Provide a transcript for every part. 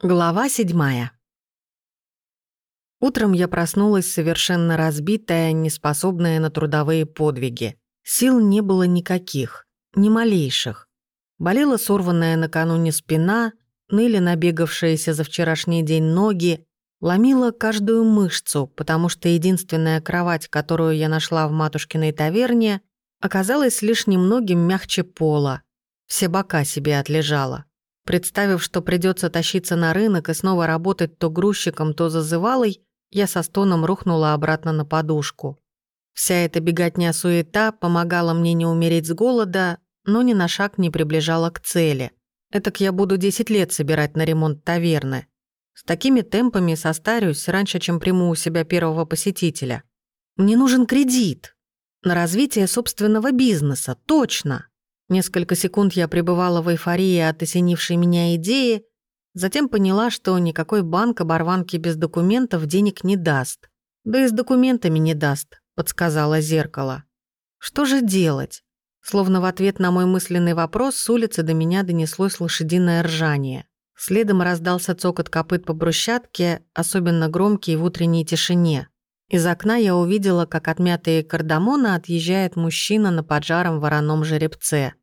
Глава седьмая. Утром я проснулась совершенно разбитая, неспособная на трудовые подвиги. Сил не было никаких, ни малейших. Болела сорванная накануне спина, ныли набегавшиеся за вчерашний день ноги, ломила каждую мышцу, потому что единственная кровать, которую я нашла в матушкиной таверне, оказалась лишь немногим мягче пола. Все бока себе отлежала. Представив, что придется тащиться на рынок и снова работать то грузчиком, то зазывалой, я со стоном рухнула обратно на подушку. Вся эта беготня-суета помогала мне не умереть с голода, но ни на шаг не приближала к цели. Этак я буду 10 лет собирать на ремонт таверны. С такими темпами состарюсь раньше, чем приму у себя первого посетителя. Мне нужен кредит. На развитие собственного бизнеса, точно. Несколько секунд я пребывала в эйфории от осенившей меня идеи, затем поняла, что никакой банк оборванки без документов денег не даст. Да и с документами не даст, подсказала зеркало. Что же делать? Словно в ответ на мой мысленный вопрос с улицы до меня донеслось лошадиное ржание. Следом раздался цокот копыт по брусчатке, особенно громкий в утренней тишине. Из окна я увидела, как отмятые кардамона отъезжает мужчина на поджаром вороном жеребце.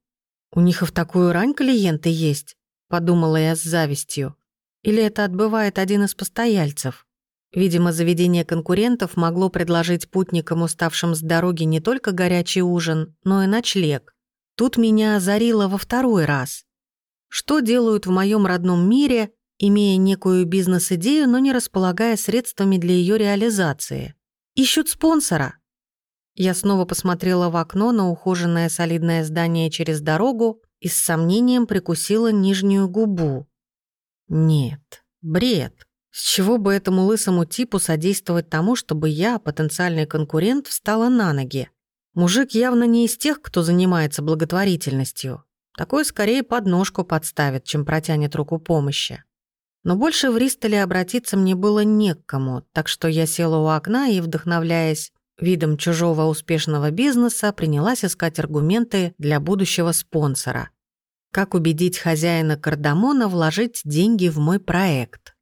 «У них и в такую рань клиенты есть», — подумала я с завистью. Или это отбывает один из постояльцев? Видимо, заведение конкурентов могло предложить путникам, уставшим с дороги, не только горячий ужин, но и ночлег. Тут меня озарило во второй раз. Что делают в моем родном мире, имея некую бизнес-идею, но не располагая средствами для ее реализации? Ищут спонсора. Я снова посмотрела в окно на ухоженное солидное здание через дорогу и с сомнением прикусила нижнюю губу. Нет, бред. С чего бы этому лысому типу содействовать тому, чтобы я, потенциальный конкурент, встала на ноги? Мужик явно не из тех, кто занимается благотворительностью. Такой скорее подножку подставит, чем протянет руку помощи. Но больше в Ристоле обратиться мне было не к кому, так что я села у окна и, вдохновляясь видом чужого успешного бизнеса принялась искать аргументы для будущего спонсора. Как убедить хозяина кардамона вложить деньги в мой проект?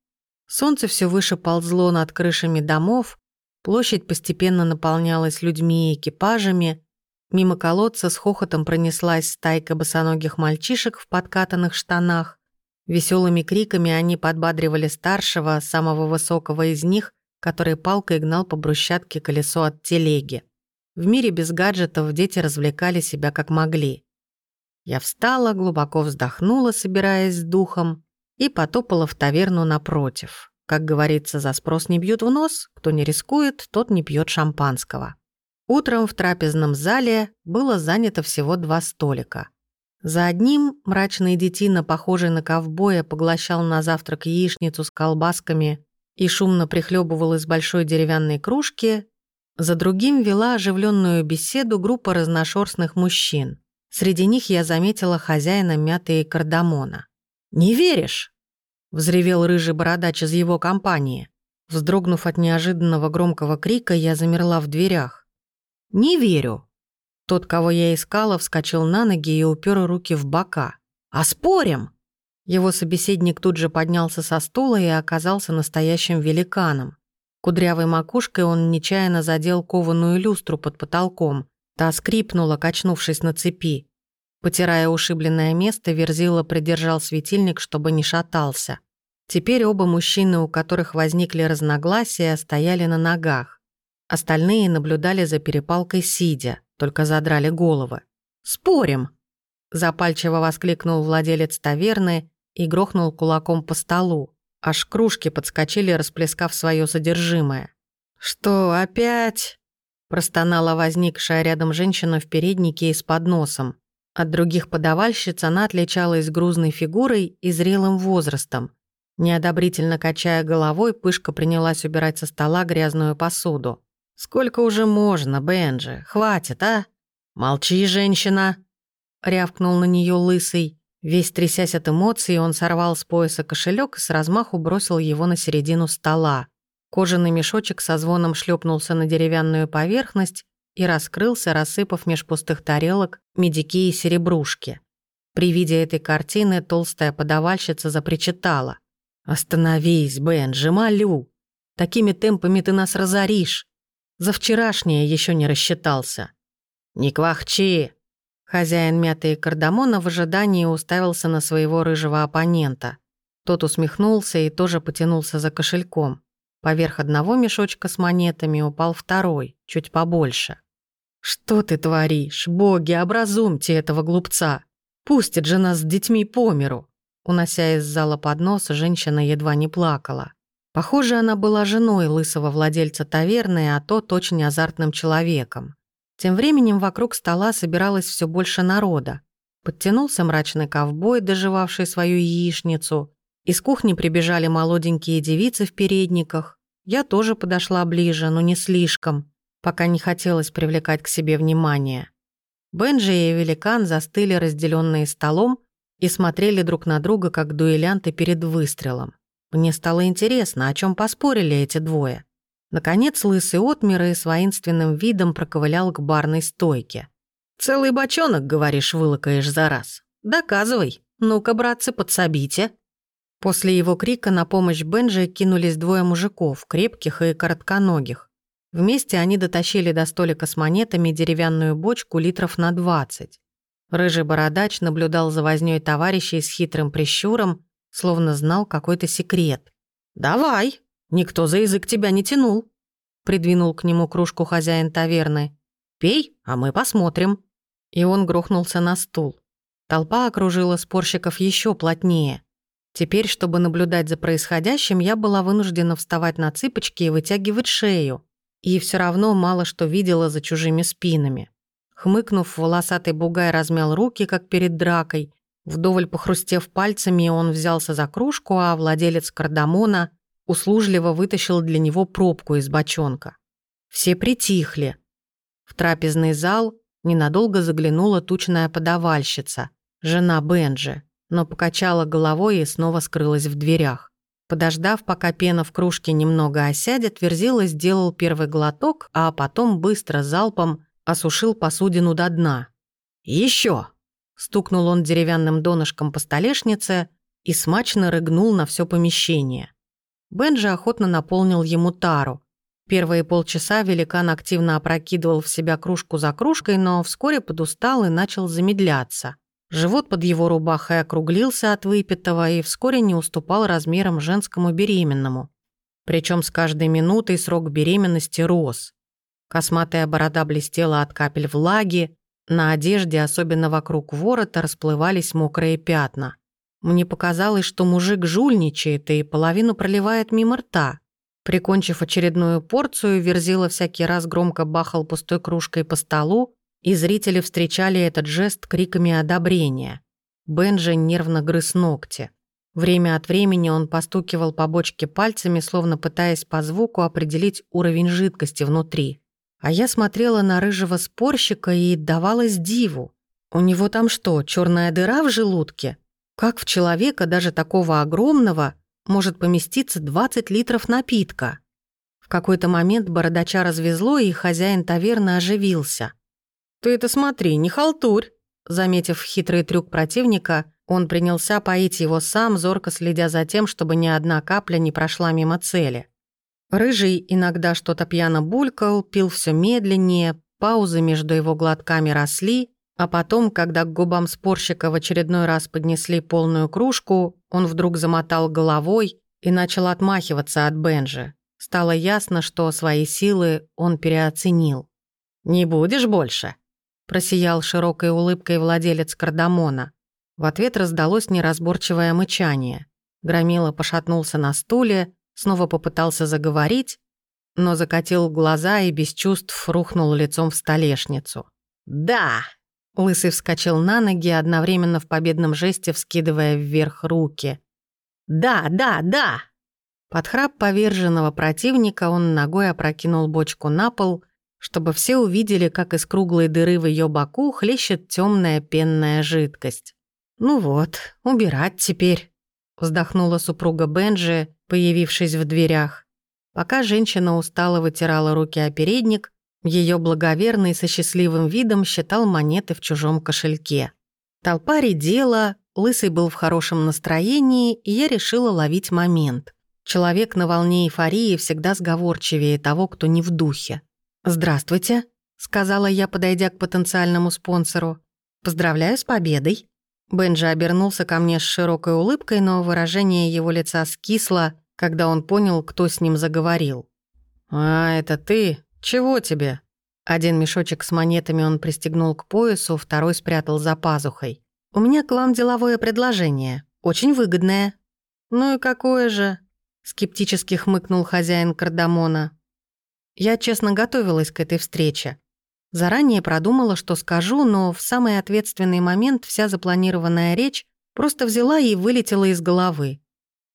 Солнце все выше ползло над крышами домов, площадь постепенно наполнялась людьми и экипажами, мимо колодца с хохотом пронеслась стайка босоногих мальчишек в подкатанных штанах, Веселыми криками они подбадривали старшего, самого высокого из них, который палкой гнал по брусчатке колесо от телеги. В мире без гаджетов дети развлекали себя как могли. Я встала, глубоко вздохнула, собираясь с духом, и потопала в таверну напротив. Как говорится, за спрос не бьют в нос, кто не рискует, тот не пьет шампанского. Утром в трапезном зале было занято всего два столика. За одним мрачный детина, похожий на ковбоя, поглощал на завтрак яичницу с колбасками и шумно прихлебывал из большой деревянной кружки, за другим вела оживленную беседу группа разношерстных мужчин. Среди них я заметила хозяина мятые кардамона. «Не веришь?» — взревел рыжий бородач из его компании. Вздрогнув от неожиданного громкого крика, я замерла в дверях. «Не верю!» Тот, кого я искала, вскочил на ноги и упер руки в бока. «А спорим!» Его собеседник тут же поднялся со стула и оказался настоящим великаном. Кудрявой макушкой он нечаянно задел кованую люстру под потолком. Та скрипнула, качнувшись на цепи. Потирая ушибленное место, Верзила придержал светильник, чтобы не шатался. Теперь оба мужчины, у которых возникли разногласия, стояли на ногах. Остальные наблюдали за перепалкой сидя, только задрали головы. «Спорим!» Запальчиво воскликнул владелец таверны и грохнул кулаком по столу. Аж кружки подскочили, расплескав свое содержимое. «Что, опять?» простонала возникшая рядом женщина в переднике и с подносом. От других подавальщиц она отличалась грузной фигурой и зрелым возрастом. Неодобрительно качая головой, Пышка принялась убирать со стола грязную посуду. «Сколько уже можно, Бенджи? Хватит, а?» «Молчи, женщина!» — рявкнул на нее лысый. Весь трясясь от эмоций, он сорвал с пояса кошелек и с размаху бросил его на середину стола. Кожаный мешочек со звоном шлепнулся на деревянную поверхность и раскрылся, рассыпав меж пустых тарелок медики и серебрушки. При виде этой картины толстая подавальщица запричитала. «Остановись, Бенджи, молю. Такими темпами ты нас разоришь. За вчерашнее еще не рассчитался». «Не квахчи!» Хозяин мяты и кардамона в ожидании уставился на своего рыжего оппонента. Тот усмехнулся и тоже потянулся за кошельком. Поверх одного мешочка с монетами упал второй, чуть побольше. «Что ты творишь? Боги, образумьте этого глупца! Пустит же нас с детьми по миру!» Унося из зала поднос, женщина едва не плакала. Похоже, она была женой лысого владельца таверны, а тот очень азартным человеком. Тем временем вокруг стола собиралось все больше народа. Подтянулся мрачный ковбой, доживавший свою яичницу. Из кухни прибежали молоденькие девицы в передниках. Я тоже подошла ближе, но не слишком, пока не хотелось привлекать к себе внимание. Бенджи и Великан застыли, разделенные столом, и смотрели друг на друга, как дуэлянты перед выстрелом. Мне стало интересно, о чем поспорили эти двое. Наконец лысый отмер и с воинственным видом проковылял к барной стойке. «Целый бочонок, говоришь, вылакаешь за раз. Доказывай. Ну-ка, братцы, подсобите». После его крика на помощь Бенджи кинулись двое мужиков, крепких и коротконогих. Вместе они дотащили до столика с монетами деревянную бочку литров на 20. Рыжий бородач наблюдал за вознёй товарищей с хитрым прищуром, словно знал какой-то секрет. «Давай!» Никто за язык тебя не тянул», — придвинул к нему кружку хозяин таверны. «Пей, а мы посмотрим». И он грохнулся на стул. Толпа окружила спорщиков еще плотнее. Теперь, чтобы наблюдать за происходящим, я была вынуждена вставать на цыпочки и вытягивать шею. И все равно мало что видела за чужими спинами. Хмыкнув, волосатый бугай размял руки, как перед дракой. Вдоволь похрустев пальцами, он взялся за кружку, а владелец кардамона услужливо вытащил для него пробку из бочонка. Все притихли. В трапезный зал ненадолго заглянула тучная подавальщица, жена Бенджи, но покачала головой и снова скрылась в дверях. Подождав, пока пена в кружке немного осядет, Верзила сделал первый глоток, а потом быстро залпом осушил посудину до дна. Еще! стукнул он деревянным донышком по столешнице и смачно рыгнул на все помещение. Бенджи охотно наполнил ему тару. Первые полчаса великан активно опрокидывал в себя кружку за кружкой, но вскоре подустал и начал замедляться. Живот под его рубахой округлился от выпитого и вскоре не уступал размерам женскому беременному. Причем с каждой минутой срок беременности рос. Косматая борода блестела от капель влаги, на одежде, особенно вокруг ворота, расплывались мокрые пятна. Мне показалось, что мужик жульничает и половину проливает мимо рта. Прикончив очередную порцию, Верзила всякий раз громко бахал пустой кружкой по столу, и зрители встречали этот жест криками одобрения. Бенджи нервно грыз ногти. Время от времени он постукивал по бочке пальцами, словно пытаясь по звуку определить уровень жидкости внутри. А я смотрела на рыжего спорщика и давалась диву. У него там что, черная дыра в желудке? Как в человека, даже такого огромного, может поместиться 20 литров напитка? В какой-то момент бородача развезло, и хозяин таверны оживился. «Ты это смотри, не халтурь!» Заметив хитрый трюк противника, он принялся поить его сам, зорко следя за тем, чтобы ни одна капля не прошла мимо цели. Рыжий иногда что-то пьяно булькал, пил все медленнее, паузы между его глотками росли, а потом, когда к губам спорщика в очередной раз поднесли полную кружку, он вдруг замотал головой и начал отмахиваться от Бенжи. Стало ясно, что свои силы он переоценил. «Не будешь больше?» – просиял широкой улыбкой владелец кардамона. В ответ раздалось неразборчивое мычание. Громила пошатнулся на стуле, снова попытался заговорить, но закатил глаза и без чувств рухнул лицом в столешницу. «Да!» Лысый вскочил на ноги, одновременно в победном жесте вскидывая вверх руки. «Да, да, да!» Под храп поверженного противника он ногой опрокинул бочку на пол, чтобы все увидели, как из круглой дыры в ее боку хлещет темная пенная жидкость. «Ну вот, убирать теперь», — вздохнула супруга Бенджи, появившись в дверях. Пока женщина устало вытирала руки о передник, ее благоверный со счастливым видом считал монеты в чужом кошельке. Толпа редела, Лысый был в хорошем настроении, и я решила ловить момент. Человек на волне эйфории всегда сговорчивее того, кто не в духе. «Здравствуйте», — сказала я, подойдя к потенциальному спонсору. «Поздравляю с победой». Бенджи обернулся ко мне с широкой улыбкой, но выражение его лица скисло, когда он понял, кто с ним заговорил. «А, это ты? Чего тебе?» Один мешочек с монетами он пристегнул к поясу, второй спрятал за пазухой. «У меня к вам деловое предложение. Очень выгодное». «Ну и какое же?» Скептически хмыкнул хозяин кардамона. Я честно готовилась к этой встрече. Заранее продумала, что скажу, но в самый ответственный момент вся запланированная речь просто взяла и вылетела из головы.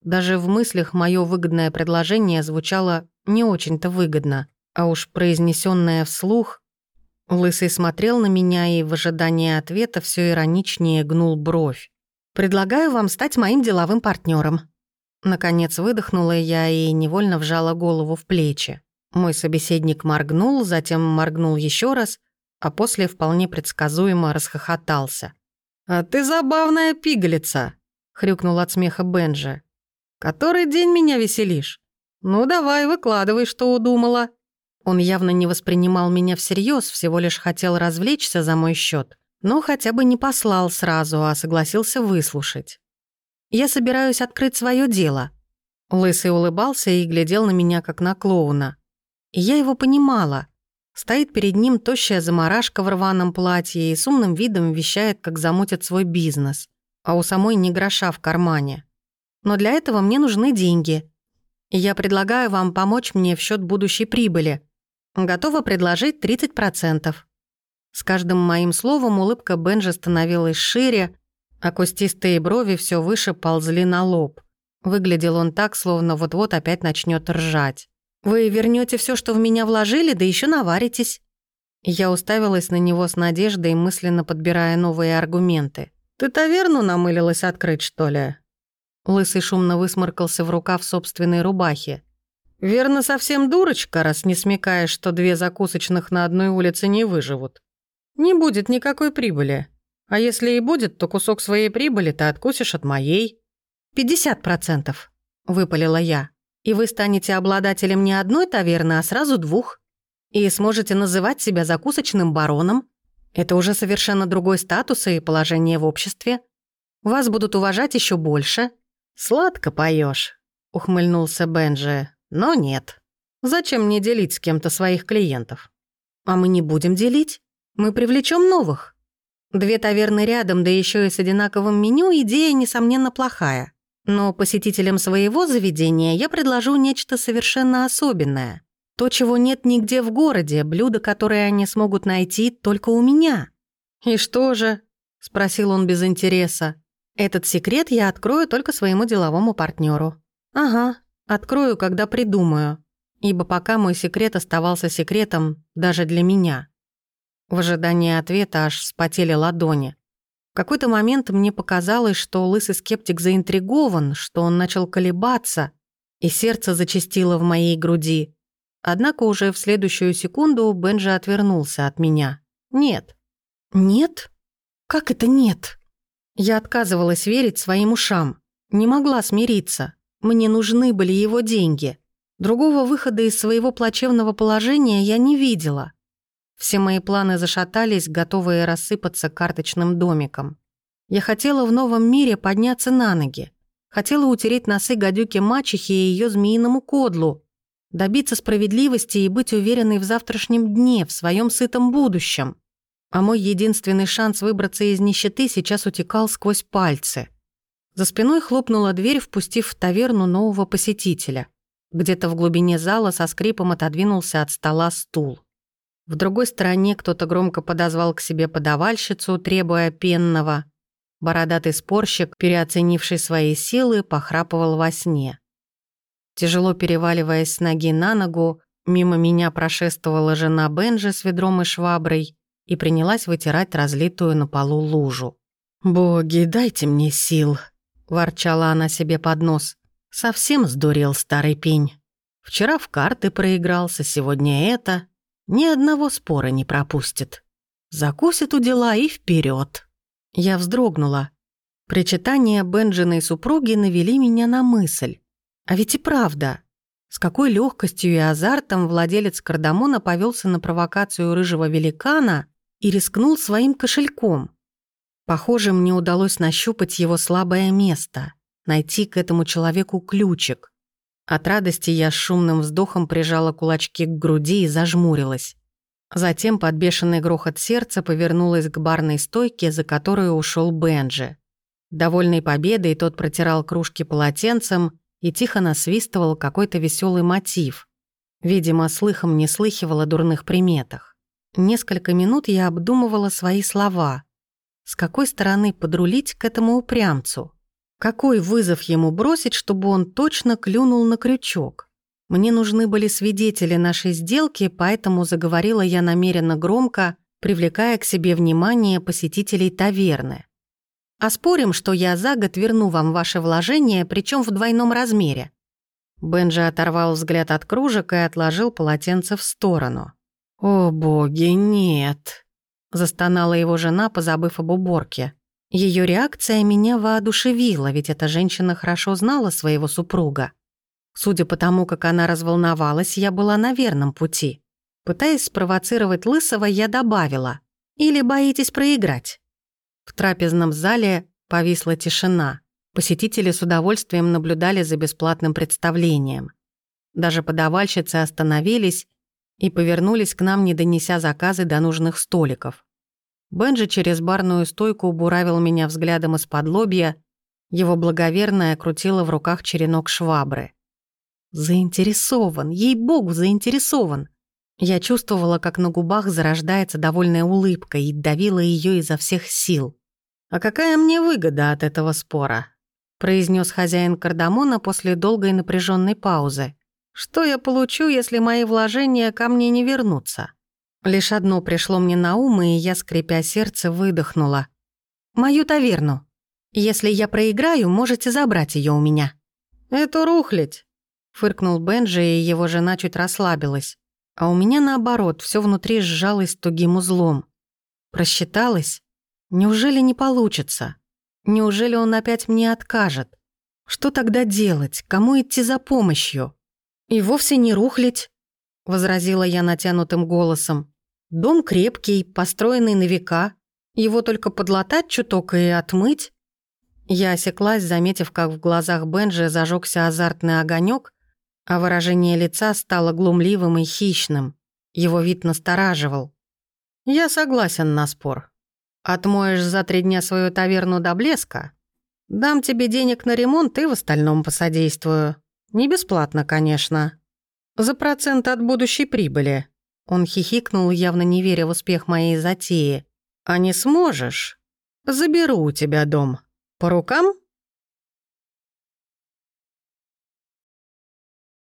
Даже в мыслях мое выгодное предложение звучало не очень-то выгодно, а уж произнесенное вслух... Лысый смотрел на меня и в ожидании ответа все ироничнее гнул бровь. «Предлагаю вам стать моим деловым партнером. Наконец выдохнула я и невольно вжала голову в плечи. Мой собеседник моргнул, затем моргнул еще раз, а после вполне предсказуемо расхохотался. «А ты забавная пигалица!» — хрюкнул от смеха Бенджи. «Который день меня веселишь? Ну давай, выкладывай, что удумала». Он явно не воспринимал меня всерьез, всего лишь хотел развлечься за мой счет, но хотя бы не послал сразу, а согласился выслушать. «Я собираюсь открыть свое дело». Лысый улыбался и глядел на меня, как на клоуна. Я его понимала. Стоит перед ним тощая заморашка в рваном платье и с умным видом вещает, как замутит свой бизнес. А у самой не гроша в кармане. Но для этого мне нужны деньги. Я предлагаю вам помочь мне в счет будущей прибыли. Готова предложить 30%. С каждым моим словом улыбка Бенжи становилась шире, а кустистые брови все выше ползли на лоб. Выглядел он так, словно вот-вот опять начнет ржать. Вы вернете все, что в меня вложили, да еще наваритесь». Я уставилась на него с надеждой, мысленно подбирая новые аргументы. «Ты таверну намылилась открыть, что ли?» Лысый шумно высморкался в рукав собственной рубахи. «Верно, совсем дурочка, раз не смекаешь, что две закусочных на одной улице не выживут. Не будет никакой прибыли. А если и будет, то кусок своей прибыли ты откусишь от моей». «Пятьдесят процентов», — выпалила я и вы станете обладателем не одной таверны, а сразу двух. И сможете называть себя закусочным бароном. Это уже совершенно другой статус и положение в обществе. Вас будут уважать еще больше. «Сладко поешь, ухмыльнулся Бенджи. «Но нет. Зачем мне делить с кем-то своих клиентов?» «А мы не будем делить. Мы привлечем новых. Две таверны рядом, да еще и с одинаковым меню, идея, несомненно, плохая. Но посетителям своего заведения я предложу нечто совершенно особенное. То, чего нет нигде в городе, блюдо, которое они смогут найти только у меня. «И что же?» – спросил он без интереса. «Этот секрет я открою только своему деловому партнеру. «Ага, открою, когда придумаю. Ибо пока мой секрет оставался секретом даже для меня». В ожидании ответа аж вспотели ладони какой-то момент мне показалось, что лысый скептик заинтригован, что он начал колебаться, и сердце зачастило в моей груди. Однако уже в следующую секунду Бенджи отвернулся от меня. «Нет». «Нет? Как это нет?» Я отказывалась верить своим ушам. Не могла смириться. Мне нужны были его деньги. Другого выхода из своего плачевного положения я не видела. Все мои планы зашатались, готовые рассыпаться карточным домиком. Я хотела в новом мире подняться на ноги. Хотела утереть носы гадюке мачехи и ее змеиному кодлу, добиться справедливости и быть уверенной в завтрашнем дне, в своем сытом будущем. А мой единственный шанс выбраться из нищеты сейчас утекал сквозь пальцы. За спиной хлопнула дверь, впустив в таверну нового посетителя. Где-то в глубине зала со скрипом отодвинулся от стола стул. В другой стороне кто-то громко подозвал к себе подавальщицу, требуя пенного. Бородатый спорщик, переоценивший свои силы, похрапывал во сне. Тяжело переваливаясь с ноги на ногу, мимо меня прошествовала жена Бенжи с ведром и шваброй и принялась вытирать разлитую на полу лужу. «Боги, дайте мне сил!» – ворчала она себе под нос. «Совсем сдурел старый пень. Вчера в карты проигрался, сегодня это. Ни одного спора не пропустит. Закусит у дела и вперед. Я вздрогнула. Причитания Бенджиной супруги навели меня на мысль. А ведь и правда, с какой легкостью и азартом владелец кардамона повелся на провокацию рыжего великана и рискнул своим кошельком. Похоже, мне удалось нащупать его слабое место, найти к этому человеку ключик. От радости я с шумным вздохом прижала кулачки к груди и зажмурилась. Затем под бешеный грохот сердца повернулась к барной стойке, за которую ушел Бенджи. Довольный победой, тот протирал кружки полотенцем и тихо насвистывал какой-то веселый мотив. Видимо, слыхом не слыхивал о дурных приметах. Несколько минут я обдумывала свои слова. С какой стороны подрулить к этому упрямцу? Какой вызов ему бросить, чтобы он точно клюнул на крючок? Мне нужны были свидетели нашей сделки, поэтому заговорила я намеренно громко, привлекая к себе внимание посетителей таверны. «А что я за год верну вам ваше вложение, причем в двойном размере». Бенджи оторвал взгляд от кружек и отложил полотенце в сторону. «О боги, нет!» – застонала его жена, позабыв об уборке. Ее реакция меня воодушевила, ведь эта женщина хорошо знала своего супруга. Судя по тому, как она разволновалась, я была на верном пути. Пытаясь спровоцировать Лысого, я добавила «Или боитесь проиграть?» В трапезном зале повисла тишина. Посетители с удовольствием наблюдали за бесплатным представлением. Даже подавальщицы остановились и повернулись к нам, не донеся заказы до нужных столиков. Бенджи через барную стойку буравил меня взглядом из-под лобья, его благоверная крутила в руках черенок швабры. Заинтересован, ей-богу, заинтересован. Я чувствовала, как на губах зарождается довольная улыбка и давила ее изо всех сил. «А какая мне выгода от этого спора?» произнес хозяин кардамона после долгой напряженной паузы. «Что я получу, если мои вложения ко мне не вернутся?» Лишь одно пришло мне на ум, и я, скрипя сердце, выдохнула. «Мою таверну. Если я проиграю, можете забрать ее у меня». «Эту рухлядь Фыркнул Бенджи, и его жена чуть расслабилась. А у меня наоборот, все внутри сжалось тугим узлом. Просчиталась? Неужели не получится? Неужели он опять мне откажет? Что тогда делать? Кому идти за помощью? И вовсе не рухлить, возразила я натянутым голосом. Дом крепкий, построенный на века. Его только подлатать чуток и отмыть. Я осеклась, заметив, как в глазах Бенджи зажегся азартный огонек, а выражение лица стало глумливым и хищным. Его вид настораживал. «Я согласен на спор. Отмоешь за три дня свою таверну до блеска, дам тебе денег на ремонт и в остальном посодействую. Не бесплатно, конечно. За процент от будущей прибыли». Он хихикнул, явно не веря в успех моей затеи. «А не сможешь? Заберу у тебя дом. По рукам?»